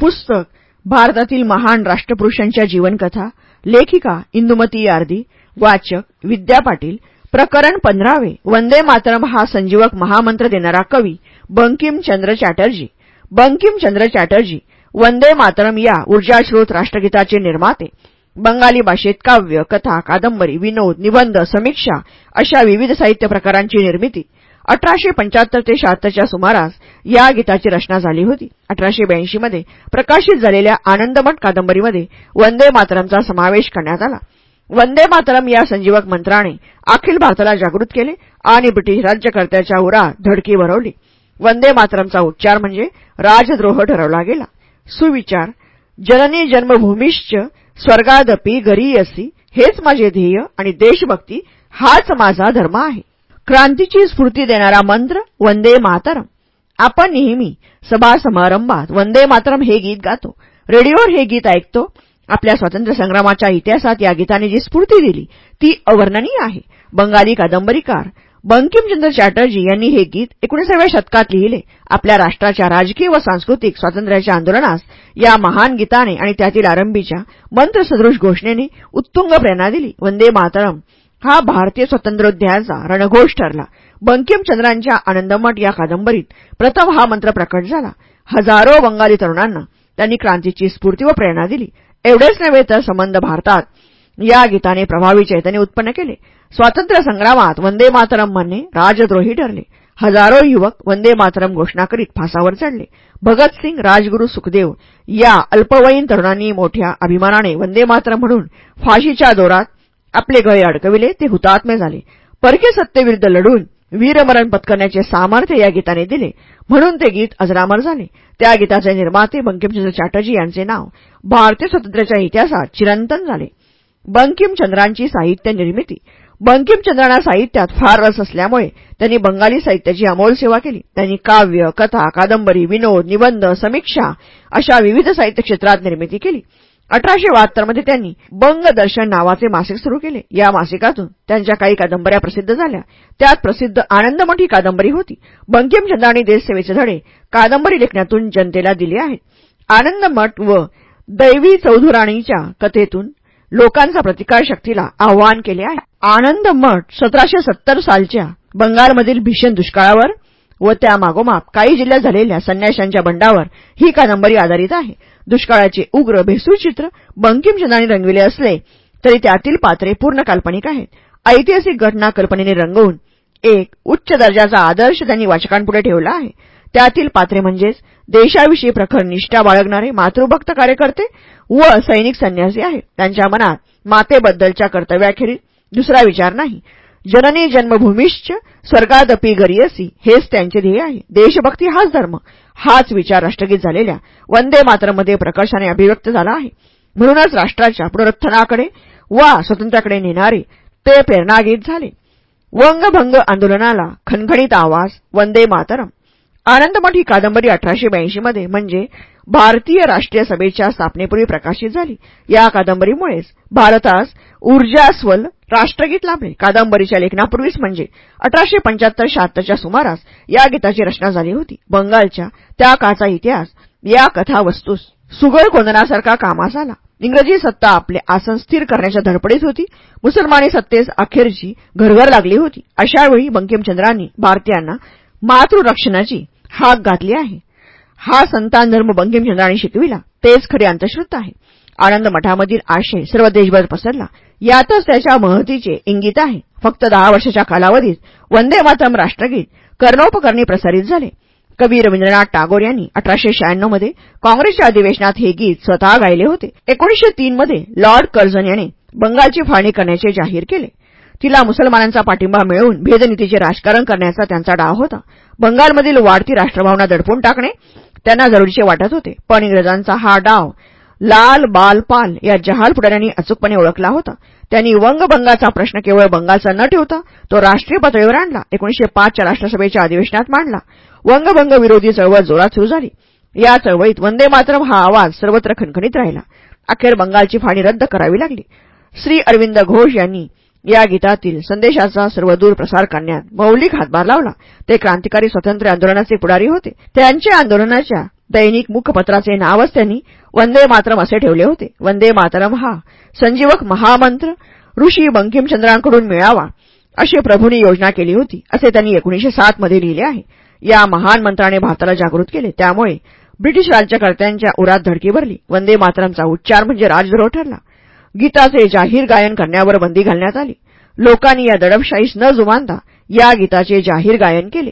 पुस्तक भारतातील महान राष्ट्रपुरुषांच्या जीवनकथा लेखिका इंदुमती यार्दी वाचक विद्या पाटील प्रकरण पंधरावे वंदे मातरम हा संजीवक महामंत्र देणारा कवी बंकिमचंद्र चॅटर्जी. बंकिमचंद्र चॅटर्जी वंदे मातरम या ऊर्जाश्रोत राष्ट्रगीताचे निर्माते. बंगाली भाषेत काव्य कथा कादंबरी विनोद निबंध समीक्षा अशा विविध साहित्य प्रकारांची निर्मिती. अठराशे पंच्याहत्तर ते शहात्तरच्या सुमारास या गीताची रचना झाली होती. अठराशे ब्याऐंशीमध्ये प्रकाशित झालेल्या आनंदमठ कादंबरीमध्ये वंदे मातरमचा समावेश करण्यात आला. वंदे मातरम या संजीवक मंत्राने अखिल भारताला जागृत केले आणि ब्रिटिश राज्यकर्त्याच्या उरात धडकी भरवली. वंदे मातरमचा उच्चार म्हणजे राजद्रोह ठरवला गेला. सुविचार जननी जन्मभूमीश्च स्वर्गादपी गरीयसी हेच माझे ध्येय आणि देशभक्ती हाच माझा धर्म आहे. क्रांतीची स्फूर्ती देणारा मंत्र वंदे मातरम. आपण नेहमी सभा समारंभात वंदे मातरम हे गीत गातो. रेडिओवर हे गीत ऐकतो. आपल्या स्वातंत्र्य संग्रामाच्या इतिहासात या गीताने जी स्फूर्ती दिली ती अवर्णनीय आहे. बंगाली कादंबरीकार बंकिमचंद्र चॅटर्जी यांनी हे गीत एकोणीसाव्या शतकात लिहिले. आपल्या राष्ट्राच्या राजकीय व सांस्कृतिक स्वातंत्र्याच्या आंदोलनास या महान गीताने आणि त्यातील आरंभीच्या मंत्रसदृश घोषणेने उत्तुंग प्रेरणा दिली. वंदे मातरम. हा भारतीय स्वातंत्र्योद्यायाचा रणघोष ठरला. बंकिमचंद्रांच्या आनंदमठ या कादंबरीत प्रथम हा मंत्र प्रकट झाला. हजारो बंगाली तरुणांना त्यांनी क्रांतीची स्फूर्ती व प्रेरणा दिली. एवढेच नव्हे तर संबंध भारतात या गीताने प्रभावी चैतन्य उत्पन्न केले. स्वातंत्र्य संग्रामात वंदे मातरम म्हणणे राजद्रोही ठरले. हजारो युवक वंदे मातरम घोषणा करीत फासावर चढले. भगतसिंग राजगुरू सुखदेव या अल्पवयीन तरुणांनी मोठ्या अभिमानाने वंदे मातरम म्हणून फाशीच्या दोरात आपले गळे अडकविले ते हुतात्मे झाले. परकीय सत्तेविरुद्ध लढून वीरमरण पत्करण्याचे सामर्थ्य या गीताने दिले. म्हणून ते गीत अजरामर झाले. त्या गीताचे निर्माते बंकिमचंद्र चॅटर्जी यांचे नाव. भारतीय स्वातंत्र्याच्या इतिहासात चिरंतन झाले. बंकिमचंद्रांची साहित्य निर्मिती. बंकिमचंद्रांना साहित्यात फार रस असल्यामुळे त्यांनी बंगाली साहित्याची अमोल सेवा केली. त्यांनी काव्य कथा कादंबरी विनोद निबंध समीक्षा अशा विविध साहित्य क्षेत्रात निर्मिती केली. अठराशे बहात्तरमध्ये त्यांनी बंगदर्शन नावाचे मासिक सुरू केले. या मासिकातून त्यांच्या काही कादंबऱ्या प्रसिद्ध झाल्या. त्यात प्रसिद्ध आनंदमठी कादंबरी होती. बंकिमचंद्रांनी देशसेवेचे धडे कादंबरी लेखनातून जनतेला दिले आहेत आनंदमठ व दैवी चौधुराणीच्या कथेतून लोकांचा प्रतिकार शक्तीला आव्हान केले आहे. आनंदमठ सतराशे सत्तर सालच्या बंगालमधील भीषण दुष्काळावर व त्यामागोमाग काही जिल्ह्यात झालेल्या संन्याशांच्या बंडावर ही कादंबरी आधारित आहे? दुष्काळाचे उग्र भेसूर चित्र बंकिमचंद्रांनी रंगविले असले तरी त्यातील पात्रे पूर्ण काल्पनिक आहेत. ऐतिहासिक घटना कल्पनेने रंगवून एक उच्च दर्जाचा आदर्श त्यांनी वाचकांपुढे ठेवला आहे. त्यातील पात्रे म्हणजेच देशाविषयी प्रखर निष्ठा बाळगणारे मातृभक्त कार्यकर्ते व सैनिक संन्यासी आहेत. त्यांच्या मनात मातेबद्दलच्या कर्तव्याखेरीज दुसरा विचार नाही. जननी जन्मभूमीश्च स्वर्गादपी गरियसी हेच त्यांचे ध्येय आहे. देशभक्ती हाच धर्म. हाच विचार राष्ट्रगीत झालेल्या वंदे मातरमध्ये प्रकर्षाने अभिव्यक्त झाला आहे. म्हणूनच राष्ट्राच्या पुनरुत्थानाकडे वा स्वतंत्र्याकडे नेणारे ते प्रेरणागीत झाले. वंगभंग आंदोलनाला खणखणीत आवाज वंदे मातरम. आनंदमठ ही कादंबरी अठराशे ब्याऐंशीमध्ये म्हणजे भारतीय राष्ट्रीय सभेच्या स्थापनेपूर्वी प्रकाशित झाली. या कादंबरीमुळेच भारतास ऊर्जास्वल राष्ट्रगीत लाभले. कादंबरीच्या लेखनापूर्वीच म्हणजे अठराशे पंच्याहत्तर शहात्तरच्या सुमारास या गीताची रचना झाली होती. बंगालच्या त्या काळचा इतिहास या कथावस्तूस सुगळ कोंदनासारखा कामास आला. इंग्रजी सत्ता आपले आसन स्थिर करण्याच्या धडपडीत होती. मुसलमानी सत्तेस अखेरची घरघर लागली होती. अशावेळी बंकिमचंद्रांनी भारतीयांना मातृरक्षणाची हाक घातली आहे. हा संतान धर्म बंकिमचंद्रांनी शिकविला. तेच खरे अंतश्रुत आहे. आनंद मठामधील आशय सर्व देशभर पसरला. यातच त्याच्या महतीचे इंगित आहे. फक्त दहा वर्षाच्या कालावधीत वंदे मातम राष्ट्रगीत कर्णोपकर्णी प्रसारित झाले. कवी रवींद्रनाथ टागोर यांनी अठराशे शहाण्णवमध्ये काँग्रेसच्या अधिवेशनात हे गीत स्वतः गायले होते. एकोणीसशे तीनमध्ये लॉर्ड कर्झन याने बंगालची फाळणी करण्याचे जाहीर केले. तिला मुसलमानांचा पाठिंबा मिळवून भेदनीतीचे राजकारण करण्याचा त्यांचा डाव होता. बंगालमधील वाढती राष्ट्रभावना दडपून टाकणे त्यांना जरुरीचे वाटत होते. पण इंग्रजांचा हा डाव लाल बालपाल या जहाल पुढाऱ्यांनी अचूकपणे ओळखला होता. त्यांनी वंगभंगाचा प्रश्न केवळ बंगालचा न ठेवता तो राष्ट्रीय पातळीवर आणला. एकोणीशे पाचच्या राष्ट्रसभेच्या अधिवेशनात मांडला. वंगभंग विरोधी चळवळ जोरात सुरू झाली. या चळवळीत वंदे मातरम हा आवाज सर्वत्र खणखणीत राहिला. अखेर बंगालची फाणी रद्द करावी लागली. श्री अरविंद घोष यांनी या गीतातील संदेशाचा सर्वदूर प्रसार करण्यात मौलिक हातभार लावला. ते क्रांतिकारी स्वातंत्र्य आंदोलनाचे पुढारी होते. त्यांच्या आंदोलनाच्या दैनिक मुखपत्राचे नावच त्यांनी वंदे मातरम असे ठेवले होते. वंदे मातरम हा संजीवक महामंत्र ऋषी बंकिमचंद्रांकडून मिळावा अशी प्रभूंनी योजना केली होती असे त्यांनी एकोणीशे सात मध्ये लिहिले आहे. या महान मंत्राने भारताला जागृत केले. त्यामुळे ब्रिटिश राज्यकर्त्यांच्या उरात धडकी भरली. वंदे मातरमचा उच्चार म्हणजे राजद्रोह ठरला. गीताचे जाहीर गायन करण्यावर बंदी घालण्यात आली. लोकांनी या दडपशाहीस न जुमानता या गीताचे जाहीर गायन केले.